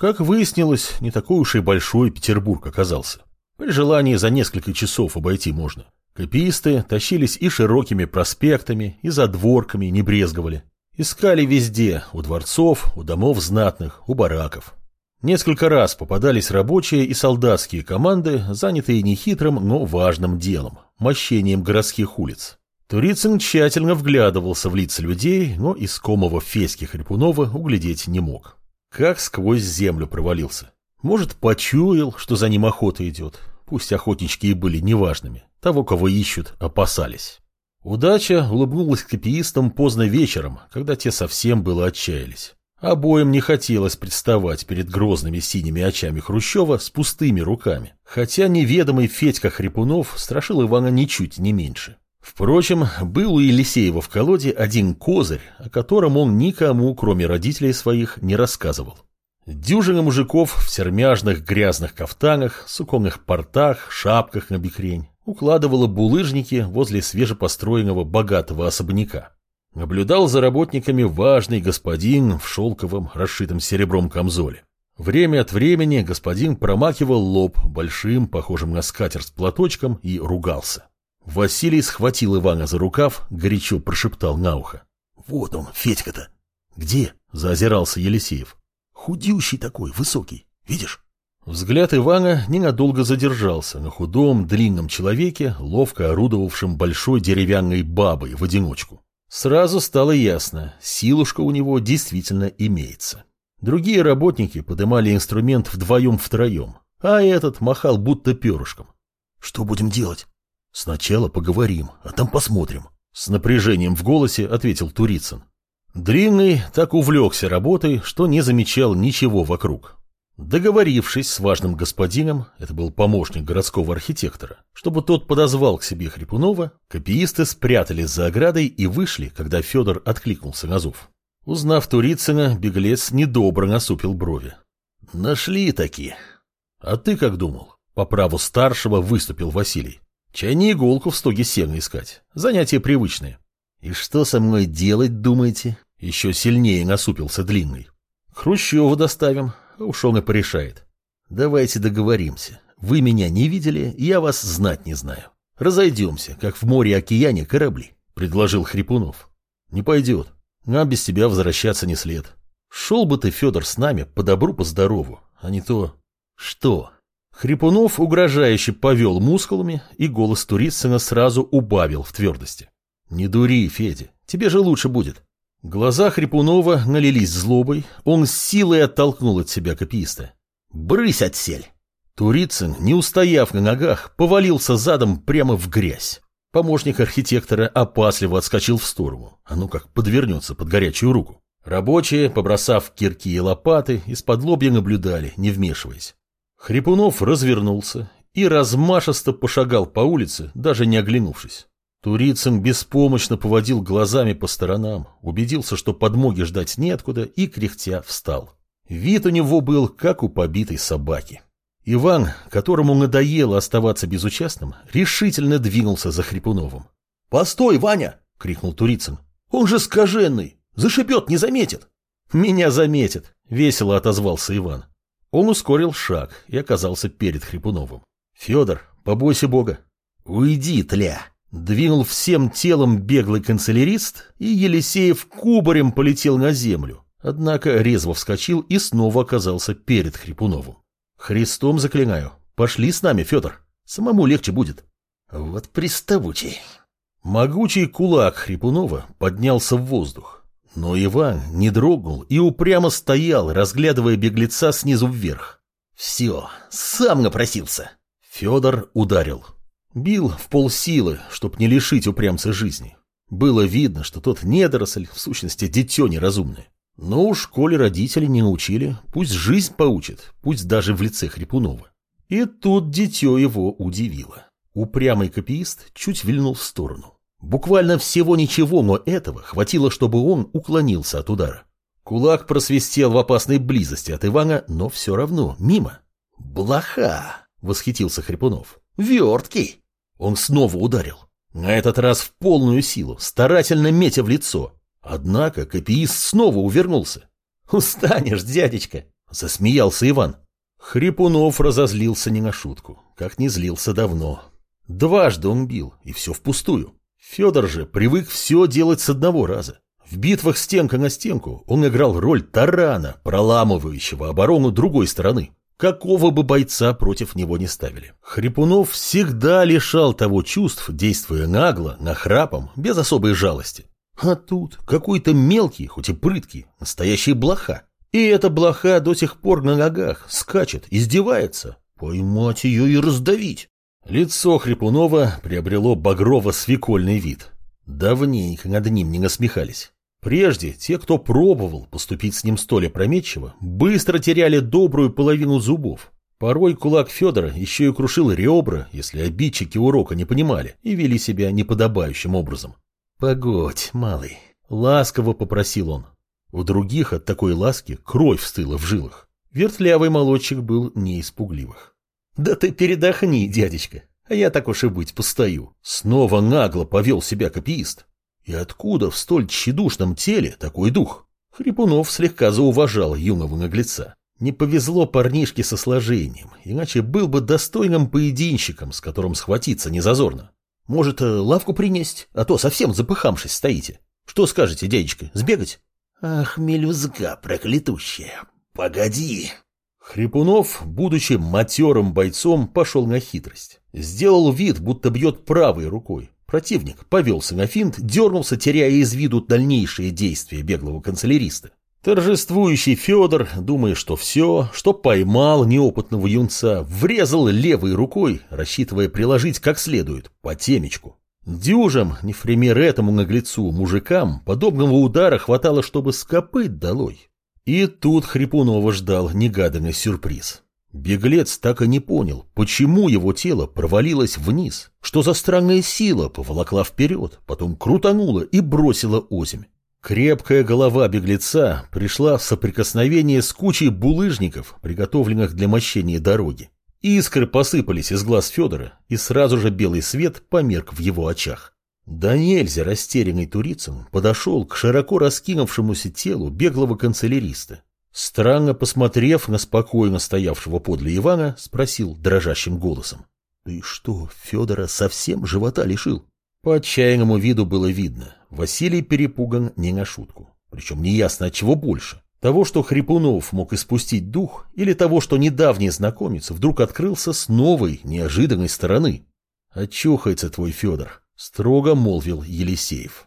Как выяснилось, не такой уж и большой Петербург оказался. При желании за несколько часов обойти можно. Копиисты тащились и широкими проспектами, и задворками не брезговали. Искали везде, у дворцов, у домов знатных, у бараков. Несколько раз попадались рабочие и солдатские команды, занятые нехитрым, но важным делом – мощением городских улиц. Турицын тщательно вглядывался в лица людей, но искомого Феськи Хрипунова углядеть не мог. Как сквозь землю провалился. Может, почуял, что за ним охота идет. Пусть охотнички и были неважными. Того, кого ищут, опасались. Удача улыбнулась копиистам поздно вечером, когда те совсем было отчаялись. Обоим не хотелось представать перед грозными синими очами Хрущева с пустыми руками, хотя неведомый Федька Хрипунов страшил Ивана ничуть не меньше. Впрочем, был у Елисеева в колоде один козырь, о котором он никому, кроме родителей своих, не рассказывал. Дюжина мужиков в сермяжных грязных кафтанах, суконных портах, шапках на бикрень укладывала булыжники возле свежепостроенного богатого особняка. Наблюдал за работниками важный господин в шелковом, расшитом серебром камзоле. Время от времени господин промакивал лоб большим, похожим на скатерть платочком, и ругался. Василий схватил Ивана за рукав, горячо прошептал на ухо. «Вот он, Федька-то!» «Где?» – заозирался Елисеев. «Худющий такой, высокий. Видишь?» Взгляд Ивана ненадолго задержался на худом, длинном человеке, ловко орудовавшем большой деревянной бабой в одиночку. Сразу стало ясно, силушка у него действительно имеется. Другие работники подымали инструмент вдвоем-втроем, а этот махал будто перышком. «Что будем делать?» «Сначала поговорим, а там посмотрим», — с напряжением в голосе ответил Турицын. Длинный так увлекся работой, что не замечал ничего вокруг. Договорившись с важным господином, это был помощник городского архитектора, чтобы тот подозвал к себе Хрипунова, копиисты спрятались за оградой и вышли, когда Федор откликнулся на зов. Узнав Турицына, беглец недобро насупил брови. «Нашли такие. А ты как думал?» По праву старшего выступил Василий. «Чай не иголку в стоге сена искать. Занятия привычные». «И что со мной делать, думаете?» Еще сильнее насупился Длинный. «Хрущева доставим, Уж он и порешает. Давайте договоримся. Вы меня не видели, я вас знать не знаю. Разойдемся, как в море-океане корабли, предложил Хрипунов. Не пойдет. Нам без тебя возвращаться не след. Шел бы ты, Федор, с нами по добру, по здорову, а не то... Что? Хрипунов угрожающе повел мускулами, и голос Турицына сразу убавил в твердости. «Не дури, Федя, тебе же лучше будет. Глаза Хрипунова налились злобой, он силой оттолкнул от себя копииста. «Брысь отсель!» Турицын, не устояв на ногах, повалился задом прямо в грязь. Помощник архитектора опасливо отскочил в сторону, а ну как подвернется под горячую руку. Рабочие, побросав кирки и лопаты, из-под лобья наблюдали, не вмешиваясь. Хрипунов развернулся и размашисто пошагал по улице, даже не оглянувшись. Турицын беспомощно поводил глазами по сторонам, убедился, что подмоги ждать неоткуда, и, кряхтя, встал. Вид у него был, как у побитой собаки. Иван, которому надоело оставаться безучастным, решительно двинулся за Хрипуновым. «Постой, Ваня!» — крикнул Турицын. «Он же скаженный! Зашибет, не заметит!» «Меня заметит!» — весело отозвался Иван. Он ускорил шаг и оказался перед Хрипуновым. «Федор, побойся Бога!» «Уйди, тля!» Двинул всем телом беглый канцелярист, и Елисеев кубарем полетел на землю. Однако резво вскочил и снова оказался перед Хрипуновым. «Христом заклинаю, пошли с нами, Федор, самому легче будет». «Вот приставучий». Могучий кулак Хрипунова поднялся в воздух. Но Иван не дрогнул и упрямо стоял, разглядывая беглеца снизу вверх. «Все, сам напросился». Федор ударил. Бил в полсилы, чтоб не лишить упрямца жизни. Было видно, что тот недоросль, в сущности, дитё неразумное. Но уж коли родители не научили, пусть жизнь поучит, пусть даже в лице Хрипунова. И тут дитё его удивило. Упрямый копиист чуть вильнул в сторону. Буквально всего ничего, но этого хватило, чтобы он уклонился от удара. Кулак просвистел в опасной близости от Ивана, но все равно мимо. «Блоха!» — восхитился Хрипунов. «Верткий!» Он снова ударил. На этот раз в полную силу, старательно метя в лицо. Однако копиист снова увернулся. «Устанешь, дядечка!» Засмеялся Иван. Хрипунов разозлился не на шутку, как не злился давно. Дважды он бил, и все впустую. Федор же привык все делать с одного раза. В битвах стенка на стенку он играл роль тарана, проламывающего оборону другой стороны. Какого бы бойца против него не ставили. Хрипунов всегда лишал того чувств, действуя нагло, нахрапом, без особой жалости. А тут какой-то мелкий, хоть и прыткий, настоящий блоха. И эта блоха до сих пор на ногах, скачет, издевается. Поймать ее и раздавить. Лицо Хрипунова приобрело багрово-свекольный вид. Давненько над ним не насмехались. Прежде те, кто пробовал поступить с ним столь опрометчиво, быстро теряли добрую половину зубов. Порой кулак Федора еще и крушил ребра, если обидчики урока не понимали и вели себя неподобающим образом. «Погодь, малый», — ласково попросил он. У других от такой ласки кровь стыла в жилах. Вертлявый молодчик был не из пугливых. «Да ты передохни, дядечка, а я так уж и быть постою». Снова нагло повел себя копиист. И откуда в столь тщедушном теле такой дух? Хрипунов слегка зауважал юного наглеца. Не повезло парнишке со сложением, иначе был бы достойным поединщиком, с которым схватиться не зазорно. Может, э, лавку принести, а то совсем запыхавшись стоите. Что скажете, дядечка, сбегать? Ах, мелюзга проклятущая, погоди. Хрипунов, будучи матерым бойцом, пошел на хитрость. Сделал вид, будто бьет правой рукой, Противник повелся на финт, дернулся, теряя из виду дальнейшие действия беглого канцеляриста. Торжествующий Федор, думая, что все, что поймал неопытного юнца, врезал левой рукой, рассчитывая приложить как следует, по темечку. Дюжам, не в пример этому наглецу, мужикам, подобного удара хватало, чтобы скопыть долой. И тут Хрипунова ждал негаданный сюрприз. Беглец так и не понял, почему его тело провалилось вниз, что за странная сила поволокла вперед, потом крутанула и бросила озимь. Крепкая голова беглеца пришла в соприкосновение с кучей булыжников, приготовленных для мощения дороги. Искры посыпались из глаз Федора, и сразу же белый свет померк в его очах. Да нельзя растерянный Турицын подошел к широко раскинувшемуся телу беглого канцеляриста Странно посмотрев на спокойно стоявшего подле Ивана, спросил дрожащим голосом. — Ты что, Федора совсем живота лишил? По отчаянному виду было видно. Василий перепуган не на шутку. Причем неясно от чего больше. Того, что Хрипунов мог испустить дух, или того, что недавний знакомец вдруг открылся с новой, неожиданной стороны. «Очухается твой Федор», — строго молвил Елисеев.